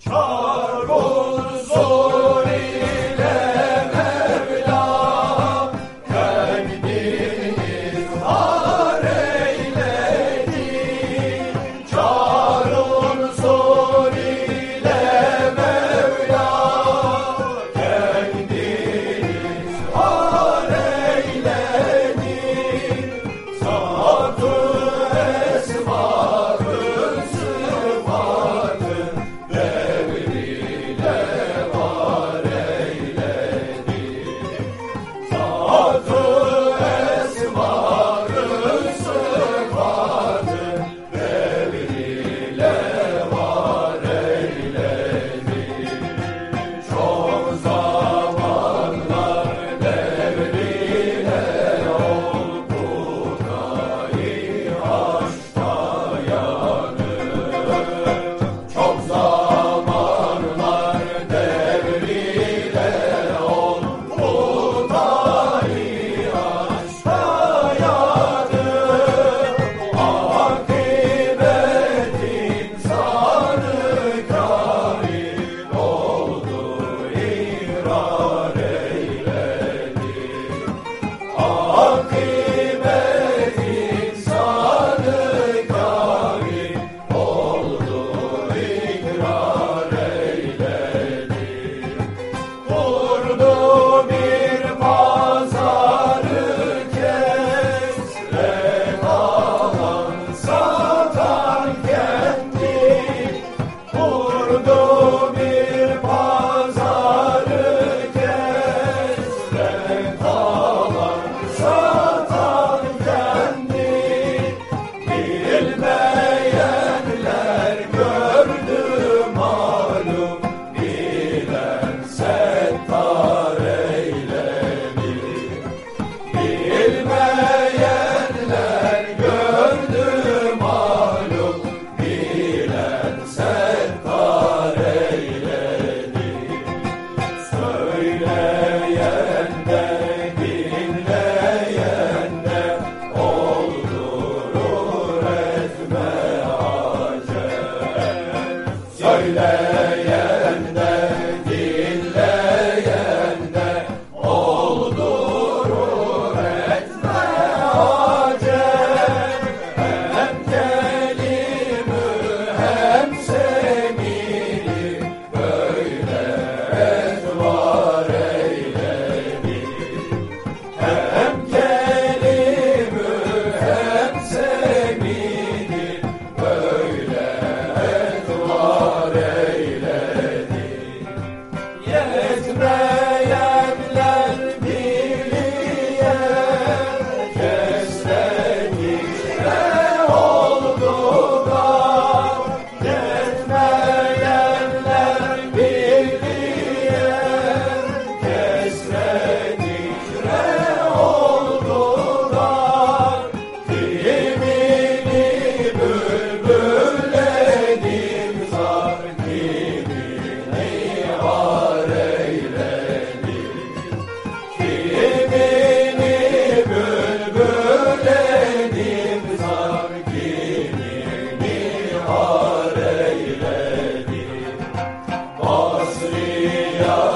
Chargo! Ocean.